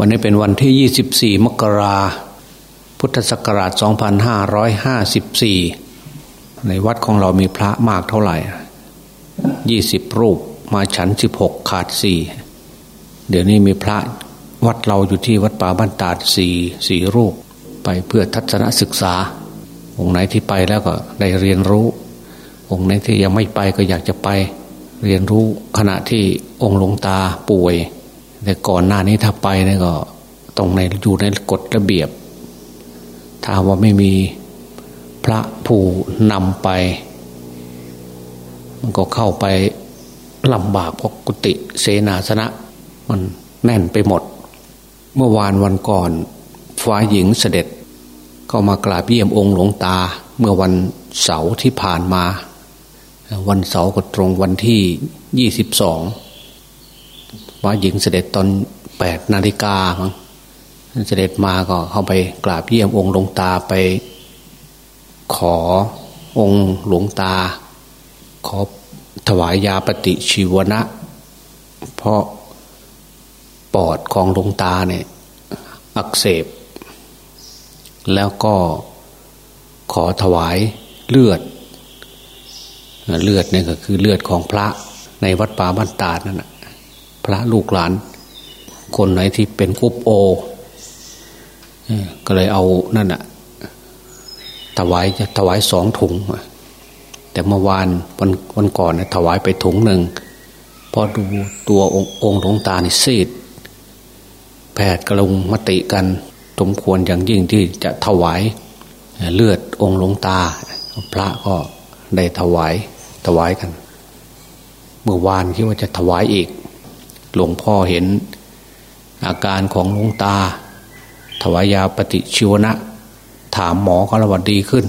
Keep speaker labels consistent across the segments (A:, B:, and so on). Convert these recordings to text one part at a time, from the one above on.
A: วันนี้เป็นวันที่ 24 มกราพุทธศักราช 2554 ในวัดของเรามีพระมากเท่าไหร่ 20 รูปมาฉัน 16 ขาด 4 เดี๋ยวนี้มีพระวัดเราอยู่ที่วัดป่าบ้านตาดสี่สี่รูป ไปเพื่อทัศนศึกษา องค์ไหนที่ไปแล้วก็ได้เรียนรู้ องค์ไหนที่ยังไม่ไปก็อยากจะไป เรียนรู้ขณะที่องค์หลวงตาป่วย แต่ก่อนหน้านี้ถ้าไปนี่ก็ตรงในอยู่ในกฎระเบียบ ถ้าว่าไม่มีพระผู้นำไป มันก็เข้าไปลำบากเพราะกุฏิเสนาสนะ มันแน่นไปหมด เมื่อวานวันก่อนฟ้าหญิงเสด็จก็มากราบเยี่ยมองค์หลวงตา เมื่อวันเสาร์ที่ผ่านมา วันเสาร์ก็ตรงวันที่ยี่สิบสอง ว่าหญิงเสด็จตอนแปดนาฬิกาเสด็จมาก็เข้าไปกราบเยี่ยมองค์หลวงตาไป ขอองค์หลวงตา ขอถวายยาปฏิชีวนะ เพราะปอดของหลวงตาเนี่ย อักเสบ แล้วก็ขอถวายเลือด เลือดเนี่ยก็คือเลือดของพระในวัดป่าบ้านตาดนั่นแหะ พระลูกหลาน คนไหนที่เป็นกุ๊ปโอก็เลยเอานั่นอะถวายจะถวายสองถุง แต่เมื่อวานวันวันก่อนเนี่ยถวายไปถุงหนึ่งพอดูตัวองค์องหลวงตานี่ซีด แพทย์กระลงมติกันสมควรอย่างยิ่งที่จะถวายเลือดองค์หลวงตา พระก็ได้ถวายถวายกัน เมื่อวานคิดว่าจะถวายอีก หลวงพ่อเห็น อาการของหลวงตา ถวายาปฏิชีวนะ ถามหมอก็ระวัดดีขึ้น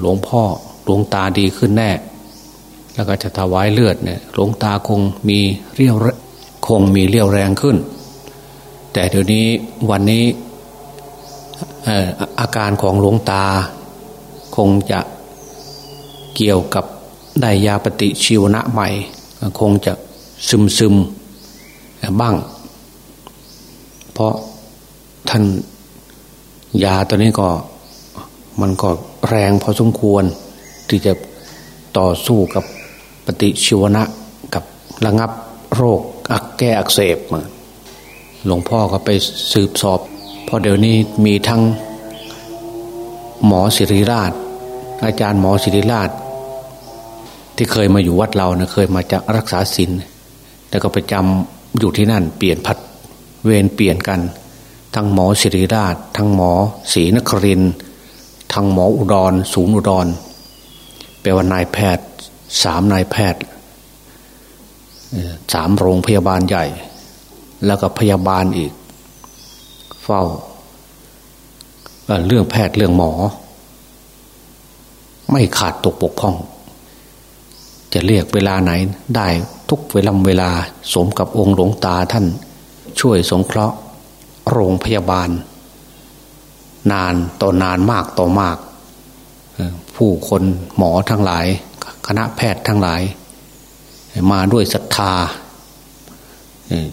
A: หลวงพ่อหลวงตาดีขึ้นแน่ แล้วก็จะถวายเลือดเนี่ยหลวงตาคงมีเรี่ยวคงมีเรี่ยวแรงขึ้น แต่เดี๋ยวนี้วันนี้อาการของหลวงตา คงจะเกี่ยวกับได้ยาปฏิชีวนะใหม่ คงจะซึมซึม บ้าง เพราะท่านยาตัวนี้ก็มันก็แรงพอสมควรที่จะต่อสู้กับปฏิชีวนะกับระงับโรคอักแก้อักเสบหลวงพ่อก็ไปสืบสอบเพราะเดี๋ยวนี้มีทั้งหมอศิริราช อาจารย์หมอศิริราช ที่เคยมาอยู่วัดเรานะเคยมาจากรักษาศีลแล้วก็ไปจำ อยู่ที่นั่นเปลี่ยนพัดเวรเปลี่ยนกัน ทั้งหมอศิริราช ทั้งหมอศรีนครินทั้งหมออุดรศูนย์อุดรแปลว่านายแพทย์สามนายแพทย์สามโรงพยาบาลใหญ่ แล้วก็พยาบาลอีก เฝ้าเรื่องแพทย์เรื่องหมอ ไม่ขาดตกปกพ่อง จะเรียกเวลาไหนได้ ทุกเวลาเวลาสมกับองค์หลวงตาท่าน ช่วยสงเคราะห์ โรงพยาบาล นานต่อนานมากต่อมาก ผู้คนหมอทั้งหลาย คณะแพทย์ทั้งหลาย มาด้วยศรัทธา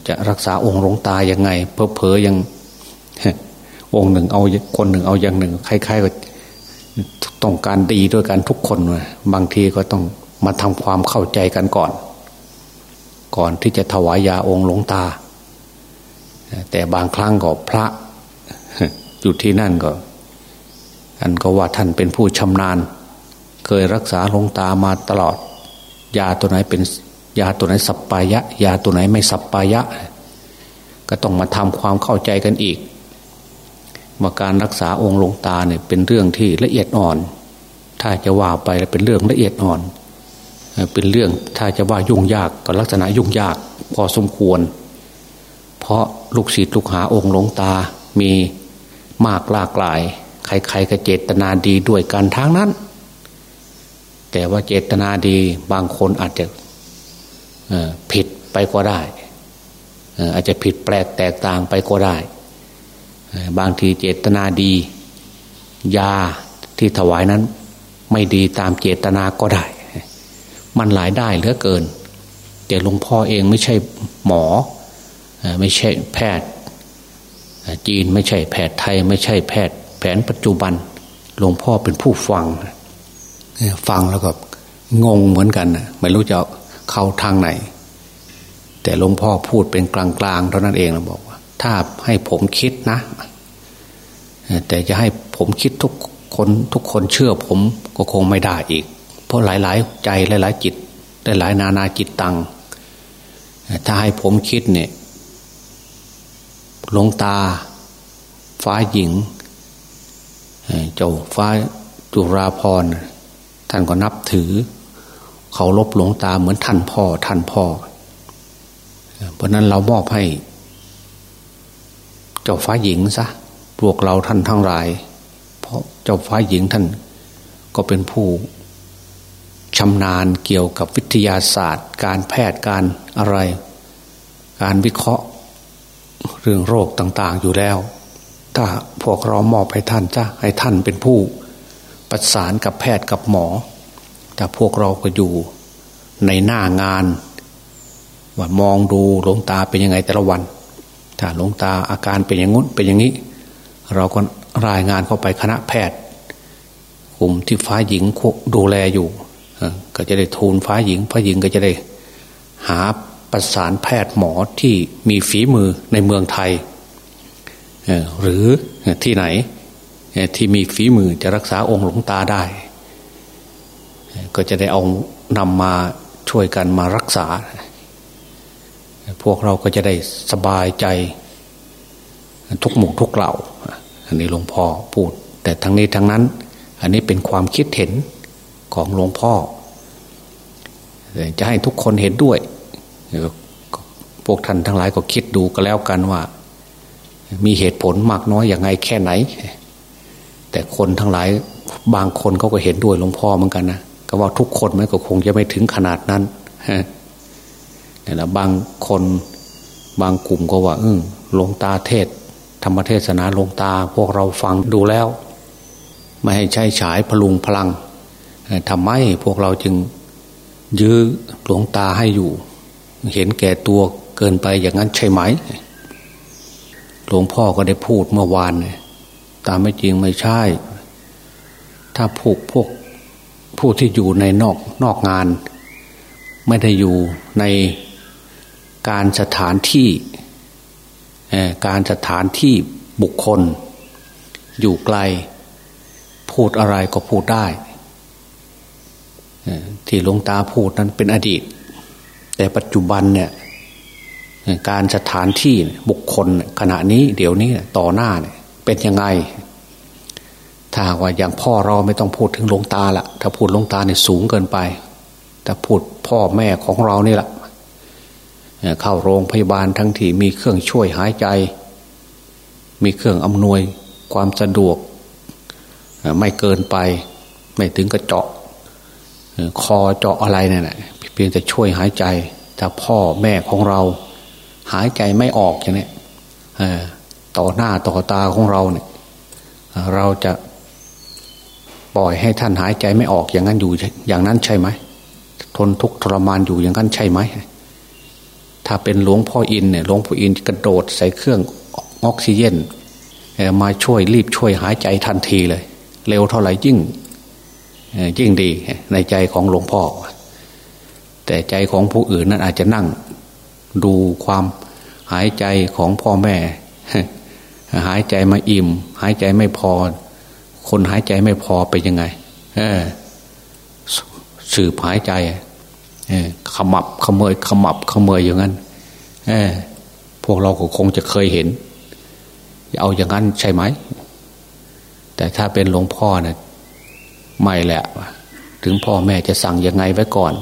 A: จะรักษาองค์หลวงตายังไง เพอเพอยังองค์หนึ่งเอาคนหนึ่งเอาอย่างหนึ่งคล้ายๆก็ต้องการดีด้วยกันทุกคน บางทีก็ต้องมาทำความเข้าใจกันก่อน ก่อนที่จะถวายยาองค์หลวงตา แต่บางครั้งก็พระอยู่ที่นั่นก็ท่านก็ว่าท่านเป็นผู้ชำนาญ เคยรักษาหลวงตามาตลอด ยาตัวไหนเป็นยาตัวไหนสัปปายะ ยาตัวไหนไม่สัปปายะ ก็ต้องมาทำความเข้าใจกันอีกว่าการรักษาองค์หลวงตาเนี่ยเป็นเรื่องที่ละเอียดอ่อน ถ้าจะว่าไปแล้วเป็นเรื่องละเอียดอ่อน เป็นเรื่องถ้าจะว่ายุ่งยากก็ลักษณะยุ่งยากพอสมควร เพราะลูกศิษย์ลูกหาองค์หลวงตามีมากหลากหลาย ใครๆก็เจตนาดีด้วยกันทางนั้น แต่ว่าเจตนาดีบางคนอาจจะผิดไปก็ได้ อาจจะผิดแปลกแตกต่างไปก็ได้ บางทีเจตนาดี ยาที่ถวายนั้น ไม่ดีตามเจตนาก็ได้ มันหลายได้เหลือเกิน แต่หลวงพ่อเองไม่ใช่หมอไม่ใช่แพทย์ จีนไม่ใช่แพทย์ไทย ไม่ใช่แพทย์ แผนปัจจุบันหลวงพ่อเป็นผู้ฟังฟังแล้วก็งงเหมือนกันไม่รู้จะเข้าทางไหน แต่หลวงพ่อพูดเป็นกลางๆเท่านั้นเองเราบอกว่า ถ้าให้ผมคิดนะ แต่จะให้ผมคิดทุกคนทุกคนเชื่อผมก็คงไม่ได้อีก เพราะหลาย ๆ ใจหลาย ๆ จิตหลาย ๆ นานาจิตตังถ้าให้ผมคิดเนี่ยหลวงตา ฟ้าหญิง เจ้าฟ้าจุราพรท่านก็นับถือ เขาลบหลวงตาเหมือนท่านพ่อ ท่านพ่อ เพราะนั้นเรามอบให้ เจ้าฟ้าหญิงซะพวกเราท่านทั้งหลาย เพราะเจ้าฟ้าหญิงท่านก็เป็นผู้ ชำนาญเกี่ยวกับวิทยาศาสตร์ การแพทย์การอะไร การวิเคราะห์เรื่องโรคต่าง ๆ อยู่แล้ว ถ้าพวกเรามอบให้ท่านจ้ะให้ท่านเป็นผู้ประสานกับแพทย์กับหมอ แต่พวกเราก็อยู่ในหน้างานว่ามองดูหลวงตาเป็นยังไงแต่ละวัน ถ้าหลวงตาอาการเป็นอย่างงุ้นเป็นอย่างนี้ เราก็รายงานเข้าไปคณะแพทย์กลุ่มที่ฟ้าหญิงดูแลอยู่ ก็จะได้ทูลฟ้าหญิงฟ้าหญิงก็จะได้หาประสานแพทย์หมอที่มีฝีมือในเมืองไทย หรือที่ไหนที่มีฝีมือจะรักษาองค์หลวงตาได้ ก็จะได้เอานำมาช่วยกันมารักษา พวกเราก็จะได้สบายใจ ทุกหมู่ทุกเหล่า อันนี้หลวงพ่อพูด แต่ทั้งนี้ทั้งนั้น อันนี้เป็นความคิดเห็น ของหลวงพ่อ จะให้ทุกคนเห็นด้วย พวกท่านทั้งหลายก็คิดดูก็แล้วกันว่า มีเหตุผลมากน้อยอย่างไงแค่ไหน แต่คนทั้งหลายบางคนเขาก็เห็นด้วยหลวงพ่อเหมือนกันนะก็ว่าทุกคนมันก็คงจะไม่ถึงขนาดนั้นแต่ละบางคนบางกลุ่มก็ว่าเอืหลวงตาเทศ ธรรมเทศนาหลวงตา พวกเราฟังดูแล้ว ไม่ให้ใช้ฉายพลุงพลัง ทำไมพวกเราจึงยื้อหลวงตาให้อยู่ เห็นแก่ตัวเกินไปอย่างนั้นใช่ไหม หลวงพ่อก็ได้พูดเมื่อวานตามไม่จริงไม่ใช่ ถ้าผูกพวกผู้ที่อยู่ในนอกนอกงาน ไม่ได้อยู่ในการสถานที่การสถานที่บุคคล อยู่ไกล พูดอะไรก็พูดได้ ที่หลวงตาพูดนั้นเป็นอดีต แต่ปัจจุบันเนี่ยการสถานที่บุคคลขณะนี้เดี๋ยวนี้ต่อหน้าเนี่ยเป็นยังไง ถ้าว่าอย่างพ่อเราไม่ต้องพูดถึงหลวงตาละถ้าพูดหลวงตาเนี่ยสูงเกินไป แต่พูดพ่อแม่ของเรานี่แหละเข้าโรงพยาบาลทั้งที่มีเครื่องช่วยหายใจ มีเครื่องอำนวยความสะดวก ไม่เกินไป ไม่ถึงกระเจาะ คอเจาะอะไรเนี่ยเพียงแต่ช่วยหายใจถ้าพ่อแม่ของเรา หายใจไม่ออกอย่างนี้ต่อหน้าต่อตาของเราเนี่ย เราจะปล่อยให้ท่านหายใจไม่ออกอย่างนั้นอยู่ อย่างนั้นใช่ไหมทนทุกข์ทรมานอยู่อย่างนั้นใช่ไหมถ้าเป็นหลวงพ่ออินเนี่ยหลวงพ่ออินกระโดดใส่เครื่องออกซิเจนมาช่วยรีบช่วยหายใจทันทีเลย เร็วเท่าไหร่ยิ่ง ยิ่งดีในใจของหลวงพ่อ แต่ใจของผู้อื่นนั้นอาจจะนั่งดูความหายใจของพ่อแม่ หายใจมาอิ่ม หายใจไม่พอ คนหายใจไม่พอไปยังไงสืบหายใจขมับขมยขมับขมยอย่างนั้นพวกเราก็คงจะเคยเห็นเอาอย่างนั้นใช่ไหม แต่ถ้าเป็นหลวงพ่อเนะี่ย ไม่แหละ ถึงพ่อแม่จะสั่งยังไงไว้ก่อน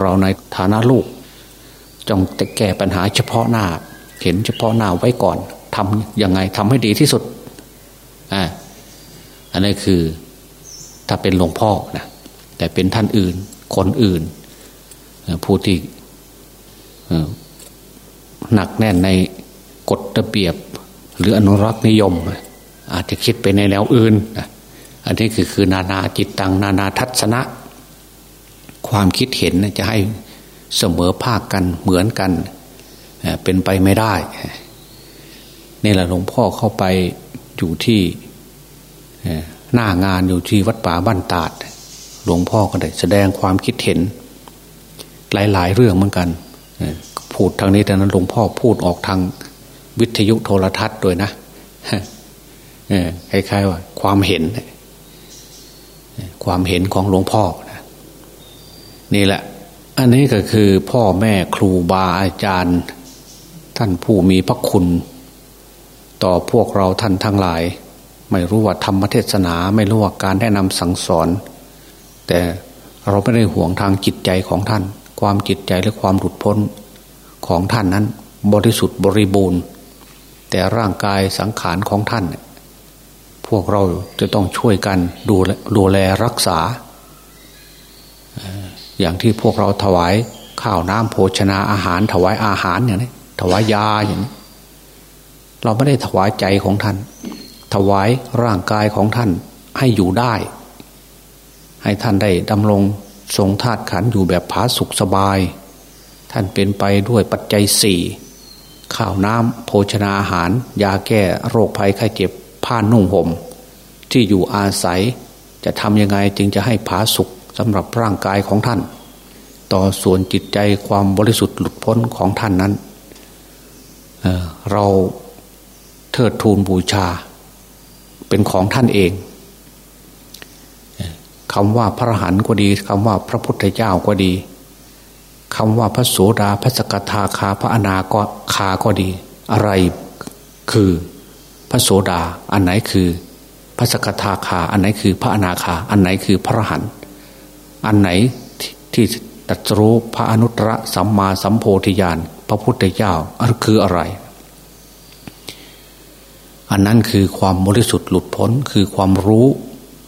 A: เราในฐานะลูกจงจะแก้ปัญหาเฉพาะหน้า เห็นเฉพาะหน้าไว้ก่อนทำยังไงทำให้ดีที่สุดอ่าอันนี้คือถ้าเป็นหลวงพ่อนะแต่เป็นท่านอื่น คนอื่นผู้ที่หนักแน่นในกฎระเบียบ หรืออนุรักษ์นิยม อาจจะคิดไปในแนวอื่น อันนี้คือคือนานาจิตตังนานาทัศนะ ความคิดเห็นจะให้เสมอภาคกันเหมือนกัน เป็นไปไม่ได้นี่แหละหลวงพ่อเข้าไปอยู่ที่หน้างานอยู่ที่วัดป่าบ้านตาด หลวงพ่อก็ได้แสดงความคิดเห็น หลายๆ เรื่องเหมือนกันพูดทางนี้แต่นั้นหลวงพ่อพูดออกทางวิทยุโทรทัศน์ด้วยนะคล้ายๆว่า ความเห็น ความเห็นของหลวงพ่อนะนี่แหละ อันนี้ก็คือพ่อแม่ครูบาอาจารย์ ท่านผู้มีพระคุณ ต่อพวกเราท่านทั้งหลาย ไม่รู้ว่าธรรมเทศนา ไม่รู้ว่าการแนะนำสั่งสอน แต่เราไม่ได้ห่วงทางจิตใจของท่าน ความจิตใจและความหลุดพ้นของท่านนั้น บริสุทธิ์บริบูรณ์ แต่ร่างกายสังขารของท่าน พวกเราจะต้องช่วยกันดูดูแลรักษา อย่างที่พวกเราถวายข้าวน้ำโภชนาอาหาร ถวายอาหารอย่างนี้ถวายยาอย่างนี้เราไม่ได้ถวายใจของท่าน ถวายร่างกายของท่านให้อยู่ได้ ให้ท่านได้ดำรงทรงธาตุขันอยู่แบบผาสุขสบาย ท่านเป็นไปด้วยปัจจัยสี่ข้าวน้ำโภชนาอาหาร ยาแก้โรคภัยไข้เจ็บ ผ้านุ่งห่มที่อยู่อาศัย จะทำยังไงจึงจะให้ผาสุขสำหรับร่างกายของท่าน ต่อส่วนจิตใจความบริสุทธิ์หลุดพ้นของท่านนั้นเเราเทิดทูนบูชา เป็นของท่านเองคำว่าพระหันก็ดีคำว่าพระพุทธเจ้าก็ดีคำว่าพระโสดาพระสกทาคาพระอนาก็คาก็ดี อะไรคือ ระโสดา อันไหนคือพระสกทาคา อันไหนคือพระอนาคา อันไหนคือพระหันอันไหนที่ตัตรู้พระอนุตตรสัมมาสัมโพธิญาณพระพุทธเจ้าอันคืออะไร อันนั้นคือความบริสุทธิ์หลุดพ้นคือความรู้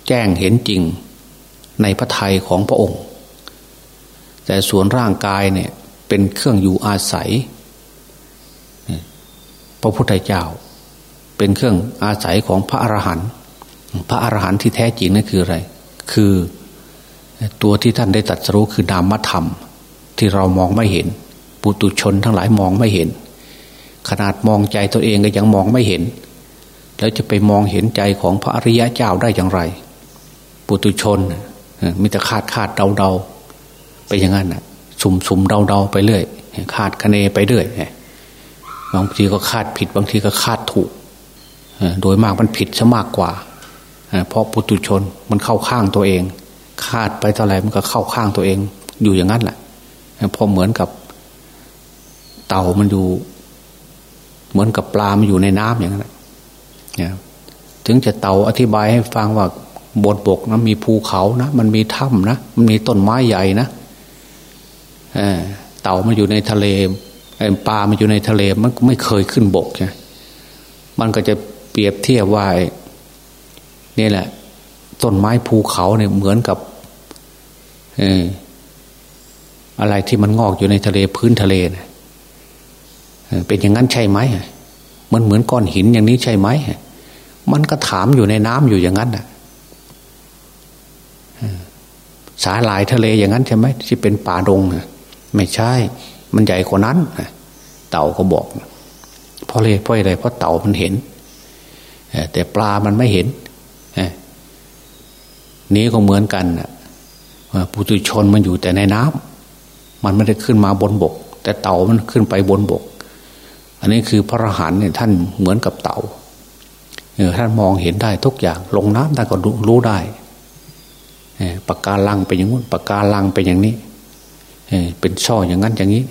A: แจ้งเห็นจริงในพระทัยของพระองค์ แต่ส่วนร่างกายเนี่ยเป็นเครื่องอยู่อาศัย พระพุทธเจ้า เป็นเครื่องอาศัยของพระอรหันต์พระอรหันต์ที่แท้จริงนั่นคืออะไร คือตัวที่ท่านได้ตัดสู้คือนามธรรม ที่เรามองไม่เห็น ปุตุชนทั้งหลายมองไม่เห็น ขนาดมองใจตัวเองก็ยังมองไม่เห็น แล้วจะไปมองเห็นใจของพระอริยะเจ้าได้อย่างไร ปุตุชนมีแต่คาดคาดเดาเดาไปอย่างนั้นอะสุ่มสุ่มเดาเดาไปเรื่อยคาดคะเนไปเรื่อยบางทีก็คาดผิด บางทีก็คาดถูก โดยมากมันผิดซะมากกว่าเพราะปุตุชนมันเข้าข้างตัวเอง คาดไปเท่าไหร่มันก็เข้าข้างตัวเอง อยู่อย่างนั้นแหละพอเหมือนกับ เต่ามันอยู่ เหมือนกับปลามันอยู่ในน้ำอย่างนั้นถึงจะเต่าอธิบายให้ฟังว่าบนบกนะมีภูเขานะมันมีถ้ำนะมันมีต้นไม้ใหญ่นะเต่ามันอยู่ในทะเลปลามันอยู่ในทะเลมันไม่เคยขึ้นบกใช่มันก็จะ รียบเทียบว่านี่แหละ ต้นไม้ภูเขาเนี่ยเหมือนกับอะไรที่มันงอกอยู่ในทะเลพื้นทะเลนะเป็นอย่างนั้นใช่ไหมมันเหมือนก้อนหินอย่างนี้ใช่ไหมมันก็ถามอยู่ในน้ำอยู่อย่างนั้นน่ะสาหลายทะเลอย่างนั้นใช่ไหมที่เป็นป่าดงนะไม่ใช่ มันใหญ่กว่านั้นเต่าก็บอกเพราะเลยเพราะอะไรเพราะเต่ามันเห็น แต่ปลามันไม่เห็นนี้ก็เหมือนกันปุตุชนมันอยู่แต่ในน้ำมันไม่ได้ขึ้นมาบนบก แต่เต่ามันขึ้นไปบนบก อันนี้คือพระอรหันต์เนี่ยท่านเหมือนกับเต่าท่านมองเห็นได้ทุกอย่าง ลงน้ำได้ก็รู้ได้ปากกาลังเป็นอย่างนู้นปากกาลังเป็นอย่างนี้เป็นช่ออย่างนั้นอย่างนี้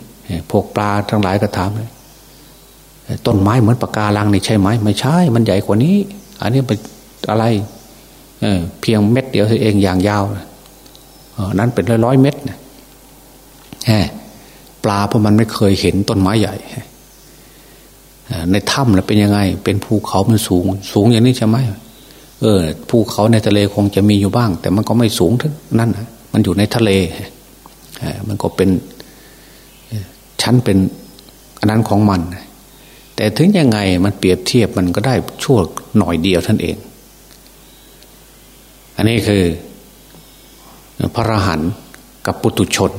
A: พวกปลาทั้งหลายก็ถามเลย ต้นไม้เหมือนปากกาลังนี่ใช่ไหมไม่ใช่ มันใหญ่กว่านี้ อันนี้เป็นอะไรเเพียงเม็ดเดียวเองอย่างยาวนั้นเป็นร้อยร้อยเม็ดนะปลาเพราะมันไม่เคยเห็นต้นไม้ใหญ่ในถ้ำเป็นยังไง เป็นภูเขามันสูง สูงอย่างนี้ใช่ไหมเออภูเขาในทะเลคงจะมีอยู่บ้าง แต่มันก็ไม่สูงทั้งนั่นมันอยู่ในทะเลมันก็เป็นชั้นเป็นอันนั้นของมัน แต่ถึงยังไงมันเปรียบเทียบมันก็ได้ชั่วหน่อยเดียวท่านเอง อันนี้คือ พระรหันกับปุตุชน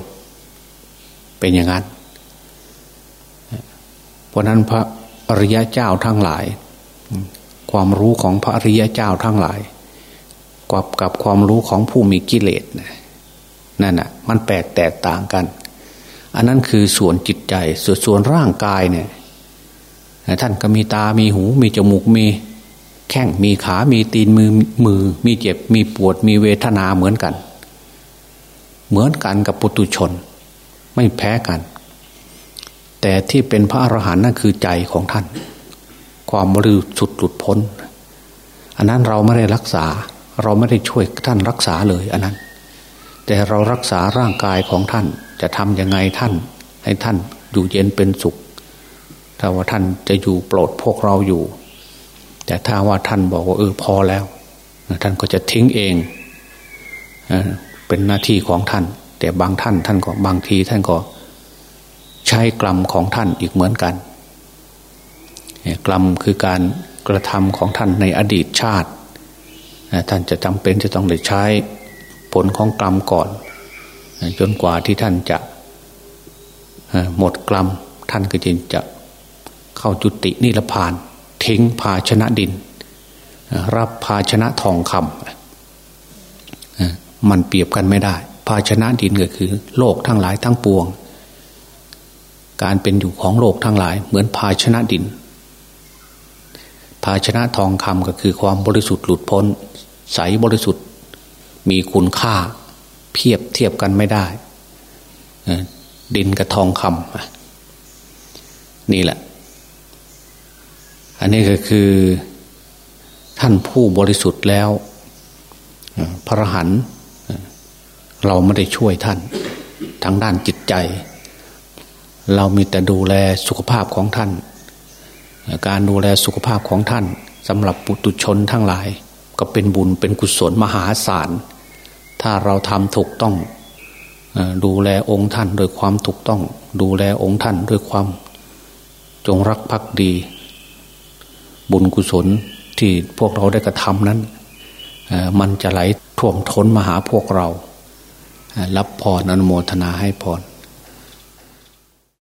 A: เป็นอย่างนั้น เพราะนั้นพระอริยะเจ้าทั้งหลาย ความรู้ของพระอริยะเจ้าทั้งหลายกับกับความรู้ของผู้มีกิเลสนั่นน่ะ มันแปลกแตกต่างกัน อันนั้นคือส่วนจิตใจส่วนส่วนร่างกายเนี่ย ท่านก็มีตา มีหู มีจมูก มีแข้ง มีขา มีตีน มือ มือ มีเจ็บ มีปวด มีเวทนาเหมือนกัน เหมือนกันกับปุตุชน ไม่แพ้กัน แต่ที่เป็นพระอรหันต์นั่นคือใจของท่าน ความบริสุทธิ์หลุดพ้น อันนั้นเราไม่ได้รักษา เราไม่ได้ช่วยท่านรักษาเลยอันนั้น แต่เรารักษาร่างกายของท่านจะทำยังไงท่าน ให้ท่านอยู่เย็นเป็นสุข ถ้าว่าท่านจะอยู่โปรดพวกเราอยู่ แต่ถ้าว่าท่านบอกว่าเออพอแล้ว ท่านก็จะทิ้งเองเป็นหน้าที่ของท่าน แต่บางท่านท่านก็บางทีท่านก็ใช้กรรมของท่านอีกเหมือนกันกรรมคือการกระทำของท่านในอดีตชาติ ท่านจะจำเป็นจะต้องได้ใช้ผลของกรรมก่อน จนกว่าที่ท่านจะหมดกรรมท่านก็จึงจะ เข้าจุตินิพพานทิ้งภาชนะดิน รับภาชนะทองคำมันเปรียบกันไม่ได้ ภาชนะดินก็คือ โลกทั้งหลายทั้งปวง การเป็นอยู่ของโลกทั้งหลาย เหมือนภาชนะดิน ภาชนะทองคำก็คือความบริสุทธิ์หลุดพ้น ใสบริสุทธิ์ มีคุณค่าเพียบเทียบกันไม่ได้ดินกับทองคำนี่แหละ อันนี้ก็คือท่านผู้บริสุทธิ์แล้วพระหันเราไม่ได้ช่วยท่านทางด้านจิตใจ เรามีแต่ดูแลสุขภาพของท่าน การดูแลสุขภาพของท่านสำหรับปุตุชนทั้งหลาย ก็เป็นบุญเป็นกุศลมหาศาล ถ้าเราทำถูกต้องดูแลองค์ท่านโดยความถูกต้อง ดูแลองค์ท่านด้วยความจงรักภักดี บุญกุศลที่พวกเราได้กระทำนั้นมันจะไหลท่วมท้นมาหาพวกเรา รับพรอนุโมทนาให้พร